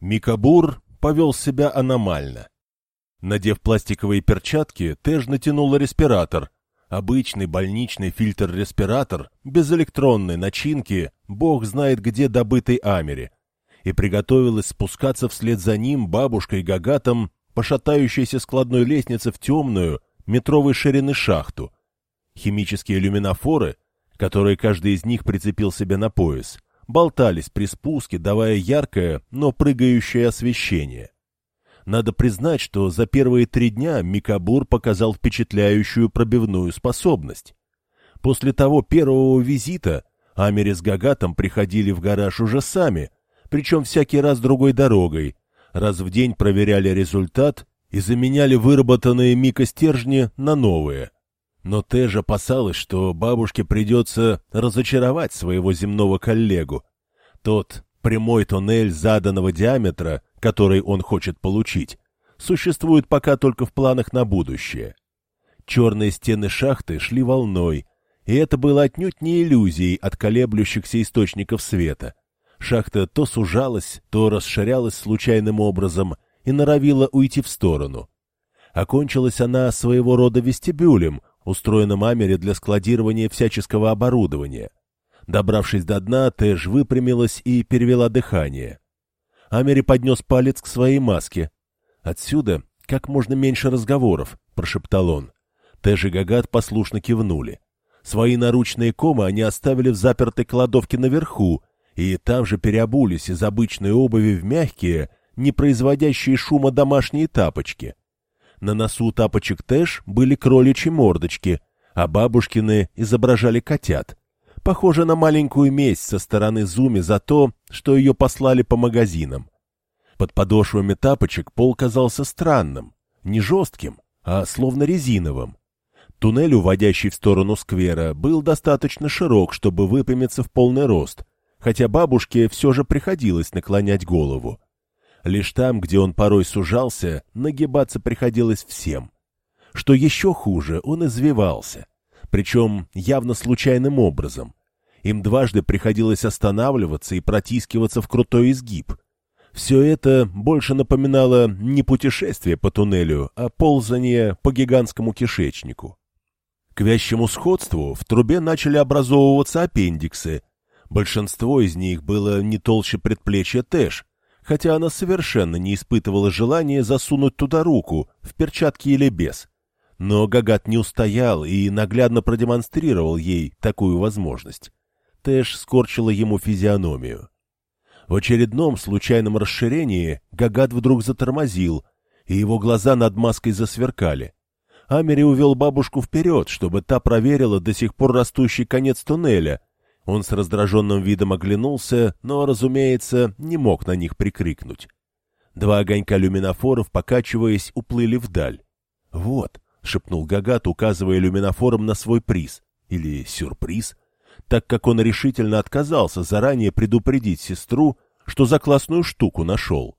Микабур повел себя аномально. Надев пластиковые перчатки, Тэш натянула респиратор. Обычный больничный фильтр-респиратор, без электронной начинки, бог знает где добытый Амере. И приготовилась спускаться вслед за ним бабушкой Гагатом по шатающейся складной лестнице в темную, метровой ширины шахту. Химические люминофоры, которые каждый из них прицепил себе на пояс, болтались при спуске, давая яркое, но прыгающее освещение. Надо признать, что за первые три дня Микабур показал впечатляющую пробивную способность. После того первого визита Амери с Гагатом приходили в гараж уже сами, причем всякий раз другой дорогой, раз в день проверяли результат и заменяли выработанные Мика стержни на новые. Но Тэж опасалась, что бабушке придется разочаровать своего земного коллегу. Тот прямой туннель заданного диаметра, который он хочет получить, существует пока только в планах на будущее. Черные стены шахты шли волной, и это было отнюдь не иллюзией от колеблющихся источников света. Шахта то сужалась, то расширялась случайным образом и норовила уйти в сторону. Окончилась она своего рода вестибюлем, устроенным Амере для складирования всяческого оборудования. Добравшись до дна, Тэш выпрямилась и перевела дыхание. Амери поднес палец к своей маске. «Отсюда как можно меньше разговоров», — прошептал он. Тэш и Гагат послушно кивнули. Свои наручные комы они оставили в запертой кладовке наверху, и там же переобулись из обычной обуви в мягкие, не производящие шума домашние тапочки. На носу тапочек Тэш были кроличьи мордочки, а бабушкины изображали котят. Похоже на маленькую месть со стороны Зуми за то, что ее послали по магазинам. Под подошвами тапочек пол казался странным, не жестким, а словно резиновым. Туннель, уводящий в сторону сквера, был достаточно широк, чтобы выпрямиться в полный рост, хотя бабушке все же приходилось наклонять голову. Лишь там, где он порой сужался, нагибаться приходилось всем. Что еще хуже, он извивался, причем явно случайным образом. Им дважды приходилось останавливаться и протискиваться в крутой изгиб. Все это больше напоминало не путешествие по туннелю, а ползание по гигантскому кишечнику. К вящему сходству в трубе начали образовываться аппендиксы, Большинство из них было не толще предплечья Тэш, хотя она совершенно не испытывала желания засунуть туда руку, в перчатки или без. Но Гагат не устоял и наглядно продемонстрировал ей такую возможность. Тэш скорчила ему физиономию. В очередном случайном расширении Гагат вдруг затормозил, и его глаза над маской засверкали. Амери увел бабушку вперед, чтобы та проверила до сих пор растущий конец туннеля, он с раздраженным видом оглянулся, но, разумеется, не мог на них прикрикнуть. Два огонька люминофоров, покачиваясь, уплыли вдаль. «Вот», — шепнул Гагат, указывая люминофором на свой приз. Или сюрприз, так как он решительно отказался заранее предупредить сестру, что за классную штуку нашел.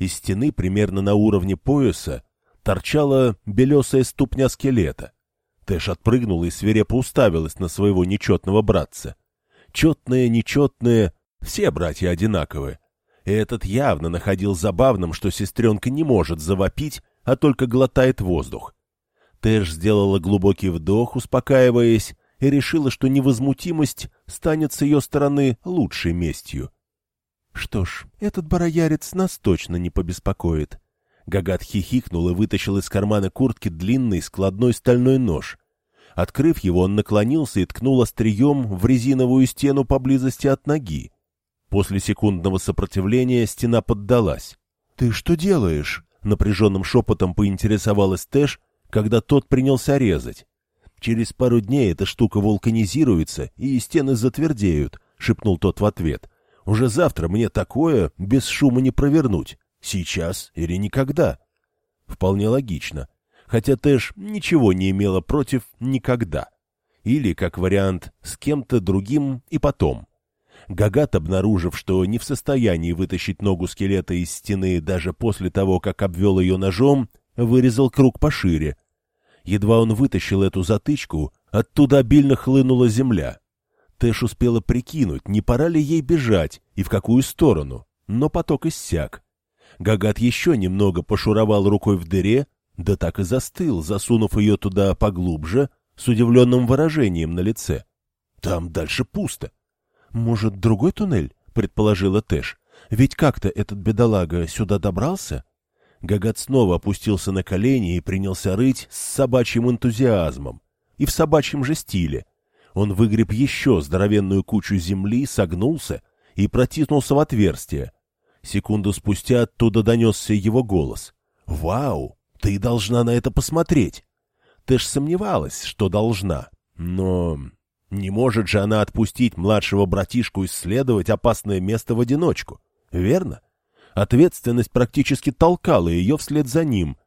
Из стены, примерно на уровне пояса, торчала белесая ступня скелета. Тэш отпрыгнула и свирепо уставилась на своего нечетного братца. Четные, нечетные, все братья одинаковые. И этот явно находил забавным, что сестренка не может завопить, а только глотает воздух. Тэш сделала глубокий вдох, успокаиваясь, и решила, что невозмутимость станет с ее стороны лучшей местью. Что ж, этот бароярец нас точно не побеспокоит. Гагат хихикнул и вытащил из кармана куртки длинный складной стальной нож. Открыв его, он наклонился и ткнул острием в резиновую стену поблизости от ноги. После секундного сопротивления стена поддалась. — Ты что делаешь? — напряженным шепотом поинтересовалась Тэш, когда тот принялся резать. — Через пару дней эта штука вулканизируется, и стены затвердеют, — шепнул тот в ответ. — Уже завтра мне такое без шума не провернуть. Сейчас или никогда. Вполне логично хотя Тэш ничего не имела против никогда. Или, как вариант, с кем-то другим и потом. Гагат, обнаружив, что не в состоянии вытащить ногу скелета из стены даже после того, как обвел ее ножом, вырезал круг пошире. Едва он вытащил эту затычку, оттуда обильно хлынула земля. Тэш успела прикинуть, не пора ли ей бежать и в какую сторону, но поток иссяк. Гагат еще немного пошуровал рукой в дыре, да так и застыл, засунув ее туда поглубже, с удивленным выражением на лице. Там дальше пусто. «Может, другой туннель?» — предположила Тэш. «Ведь как-то этот бедолага сюда добрался?» Гагат снова опустился на колени и принялся рыть с собачьим энтузиазмом. И в собачьем же стиле. Он выгреб еще здоровенную кучу земли, согнулся и протиснулся в отверстие. Секунду спустя оттуда донесся его голос. «Вау! Ты должна на это посмотреть!» Тэш сомневалась, что должна, но не может же она отпустить младшего братишку исследовать опасное место в одиночку, верно? Ответственность практически толкала ее вслед за ним.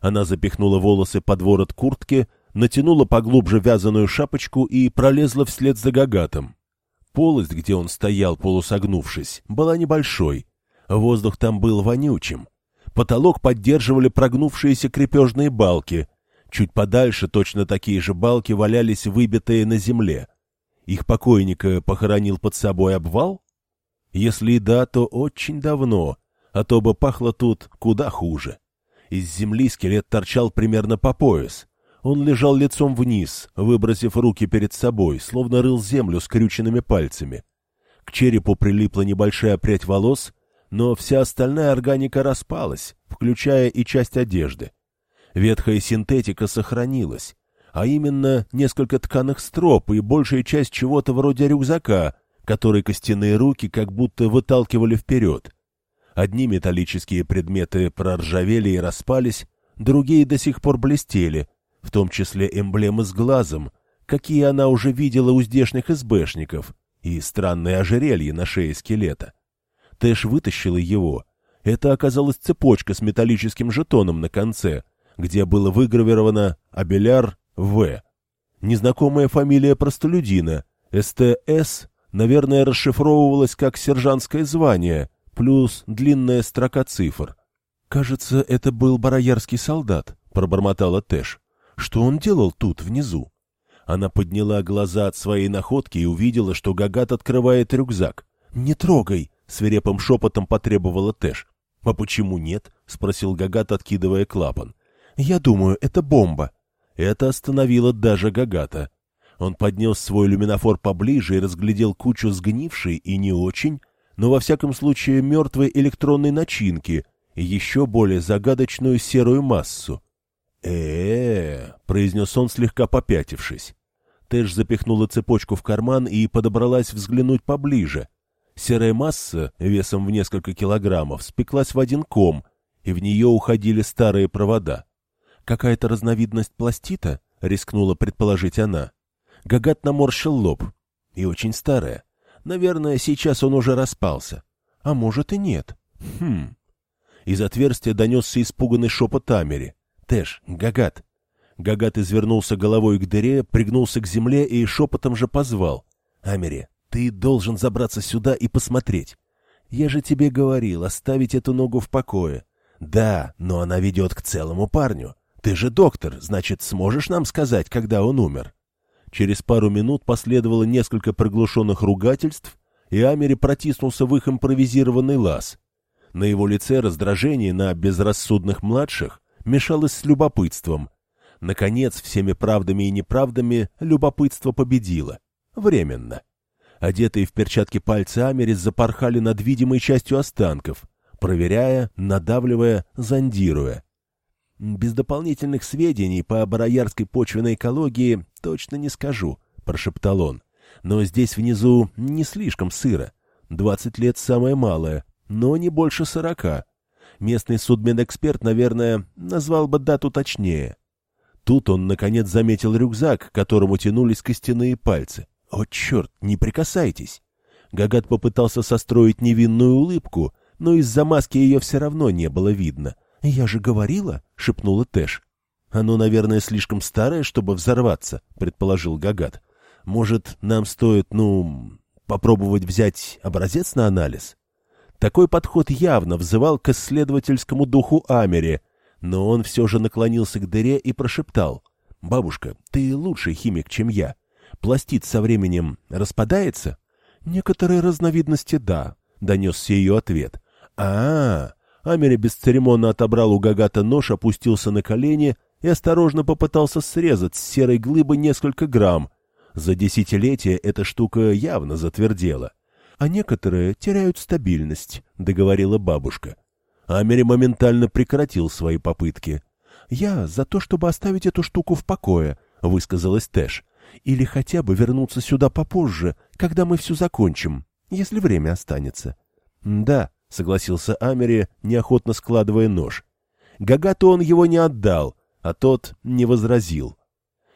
Она запихнула волосы под ворот куртки, натянула поглубже вязаную шапочку и пролезла вслед за гагатом. Полость, где он стоял, полусогнувшись, была небольшой. Воздух там был вонючим. Потолок поддерживали прогнувшиеся крепежные балки. Чуть подальше точно такие же балки валялись выбитые на земле. Их покойника похоронил под собой обвал? Если да, то очень давно, а то бы пахло тут куда хуже. Из земли скелет торчал примерно по пояс. Он лежал лицом вниз, выбросив руки перед собой, словно рыл землю скрюченными пальцами. К черепу прилипла небольшая прядь волос, но вся остальная органика распалась, включая и часть одежды. Ветхая синтетика сохранилась, а именно несколько тканых строп и большая часть чего-то вроде рюкзака, который костяные руки как будто выталкивали вперед. Одни металлические предметы проржавели и распались, другие до сих пор блестели, в том числе эмблемы с глазом, какие она уже видела у здешних избэшников, и странное ожерелье на шее скелета. Тэш вытащила его. Это оказалась цепочка с металлическим жетоном на конце, где было выгравировано «Абеляр В». Незнакомая фамилия простолюдина, СТС, наверное, расшифровывалась как сержантское звание, плюс длинная строка цифр. «Кажется, это был бароярский солдат», — пробормотала Тэш. «Что он делал тут, внизу?» Она подняла глаза от своей находки и увидела, что Гагат открывает рюкзак. «Не трогай!» — свирепым шепотом потребовала Тэш. «А почему нет?» — спросил Гагат, откидывая клапан. «Я думаю, это бомба». Это остановило даже Гагата. Он поднес свой люминофор поближе и разглядел кучу сгнившей и не очень, но во всяком случае мертвой электронной начинки и еще более загадочную серую массу. э произнес он, слегка попятившись. Тэш запихнула цепочку в карман и подобралась взглянуть поближе. Серая масса, весом в несколько килограммов, спеклась в один ком, и в нее уходили старые провода. «Какая-то разновидность пластита?» — рискнула предположить она. Гагат наморщил лоб. «И очень старая. Наверное, сейчас он уже распался. А может и нет. Хм...» Из отверстия донесся испуганный шепот Амери. «Тэш, Гагат!» Гагат извернулся головой к дыре, пригнулся к земле и шепотом же позвал. «Амери, ты должен забраться сюда и посмотреть. Я же тебе говорил, оставить эту ногу в покое. Да, но она ведет к целому парню. Ты же доктор, значит, сможешь нам сказать, когда он умер?» Через пару минут последовало несколько приглушенных ругательств, и Амери протиснулся в их импровизированный лаз. На его лице раздражение на безрассудных младших мешалось с любопытством. Наконец, всеми правдами и неправдами любопытство победило. Временно. Одетые в перчатки пальцы Америс запорхали над видимой частью останков, проверяя, надавливая, зондируя. «Без дополнительных сведений по бароярской почвенной экологии точно не скажу», — прошептал он. «Но здесь внизу не слишком сыро. Двадцать лет самое малое, но не больше сорока. Местный судмедэксперт, наверное, назвал бы дату точнее». Тут он, наконец, заметил рюкзак, к которому тянулись костяные пальцы. «О, черт, не прикасайтесь!» Гагат попытался состроить невинную улыбку, но из-за маски ее все равно не было видно — «Я же говорила», — шепнула Тэш. «Оно, наверное, слишком старое, чтобы взорваться», — предположил Гагат. «Может, нам стоит, ну, попробовать взять образец на анализ?» Такой подход явно взывал к исследовательскому духу Амери, но он все же наклонился к дыре и прошептал. «Бабушка, ты лучший химик, чем я. Пластид со временем распадается?» «Некоторые разновидности — да», — донесся ее ответ. «А, -а Амери бесцеремонно отобрал у Гагата нож, опустился на колени и осторожно попытался срезать с серой глыбы несколько грамм. За десятилетия эта штука явно затвердела. А некоторые теряют стабильность, — договорила бабушка. Амери моментально прекратил свои попытки. «Я за то, чтобы оставить эту штуку в покое», — высказалась Тэш. «Или хотя бы вернуться сюда попозже, когда мы все закончим, если время останется». «Да», — согласился Амери, неохотно складывая нож. Гагату он его не отдал, а тот не возразил.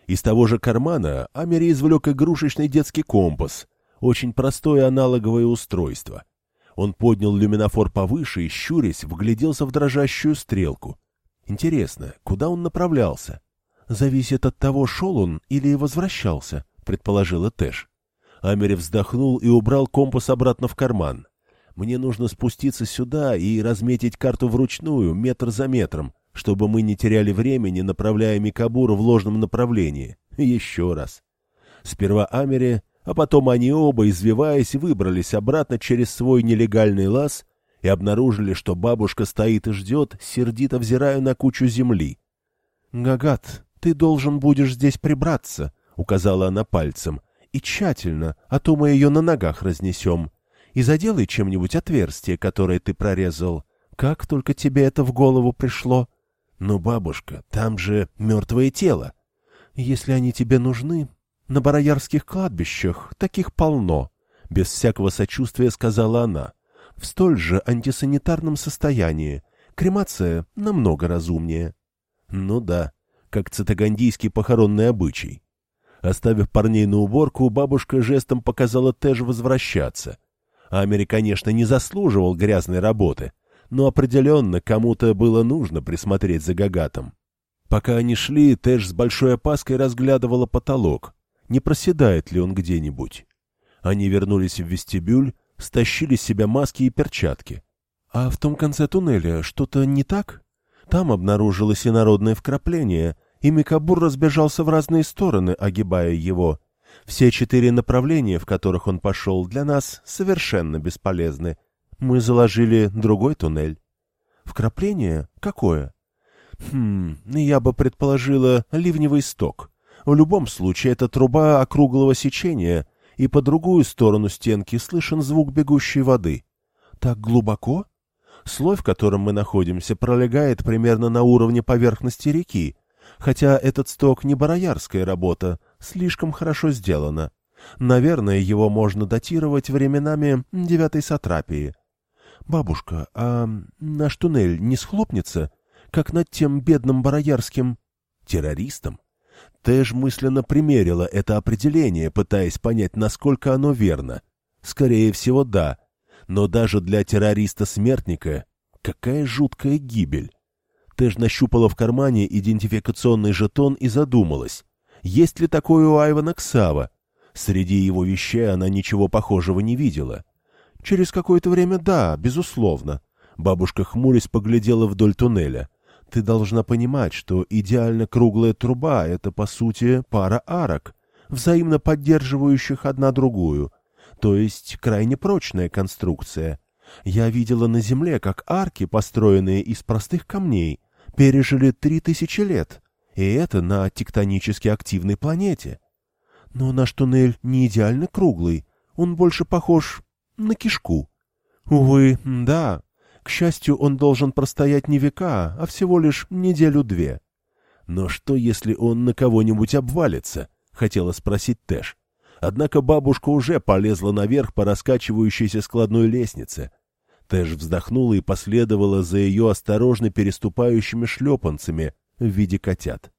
Из того же кармана Амери извлек игрушечный детский компас, очень простое аналоговое устройство. Он поднял люминофор повыше и, щурясь, вгляделся в дрожащую стрелку. Интересно, куда он направлялся? Зависит от того, шел он или возвращался, предположила Тэш. Амери вздохнул и убрал компас обратно в карман. Мне нужно спуститься сюда и разметить карту вручную, метр за метром, чтобы мы не теряли времени, направляя Микабура в ложном направлении. Еще раз. Сперва Амери, а потом они оба, извиваясь, выбрались обратно через свой нелегальный лаз и обнаружили, что бабушка стоит и ждет, сердито взирая на кучу земли. — Гагат, ты должен будешь здесь прибраться, — указала она пальцем, — и тщательно, а то мы ее на ногах разнесем. И заделай чем-нибудь отверстие, которое ты прорезал. Как только тебе это в голову пришло? — Но, бабушка, там же мертвое тело. Если они тебе нужны, на бароярских кладбищах таких полно, — без всякого сочувствия сказала она. — в столь же антисанитарном состоянии. Кремация намного разумнее. Ну да, как цитагандийский похоронный обычай. Оставив парней на уборку, бабушка жестом показала Тэш возвращаться. Амери, конечно, не заслуживал грязной работы, но определенно кому-то было нужно присмотреть за Гагатом. Пока они шли, Тэш с большой опаской разглядывала потолок. Не проседает ли он где-нибудь? Они вернулись в вестибюль, стащили с себя маски и перчатки. А в том конце туннеля что-то не так? Там обнаружилось инородное вкрапление, и Микабур разбежался в разные стороны, огибая его. Все четыре направления, в которых он пошел, для нас совершенно бесполезны. Мы заложили другой туннель. Вкрапление? Какое? Хм, я бы предположила ливневый сток. В любом случае, это труба округлого сечения, и по другую сторону стенки слышен звук бегущей воды. Так глубоко? Слой, в котором мы находимся, пролегает примерно на уровне поверхности реки, хотя этот сток не бароярская работа, слишком хорошо сделана. Наверное, его можно датировать временами девятой сатрапии. Бабушка, а наш туннель не схлопнется, как над тем бедным бароярским террористом? Тэш мысленно примерила это определение, пытаясь понять, насколько оно верно. Скорее всего, да. Но даже для террориста-смертника какая жуткая гибель. Тэш нащупала в кармане идентификационный жетон и задумалась. Есть ли такое у Айвана Ксава? Среди его вещей она ничего похожего не видела. Через какое-то время да, безусловно. Бабушка хмурясь поглядела вдоль туннеля. Ты должна понимать, что идеально круглая труба — это, по сути, пара арок, взаимно поддерживающих одна другую, то есть крайне прочная конструкция. Я видела на Земле, как арки, построенные из простых камней, пережили три тысячи лет, и это на тектонически активной планете. Но наш туннель не идеально круглый, он больше похож на кишку. Увы, да, к счастью, он должен простоять не века, а всего лишь неделю-две. Но что, если он на кого-нибудь обвалится? — хотела спросить Тэш. Однако бабушка уже полезла наверх по раскачивающейся складной лестнице. Тэш вздохнула и последовала за ее осторожно переступающими шлепанцами в виде котят.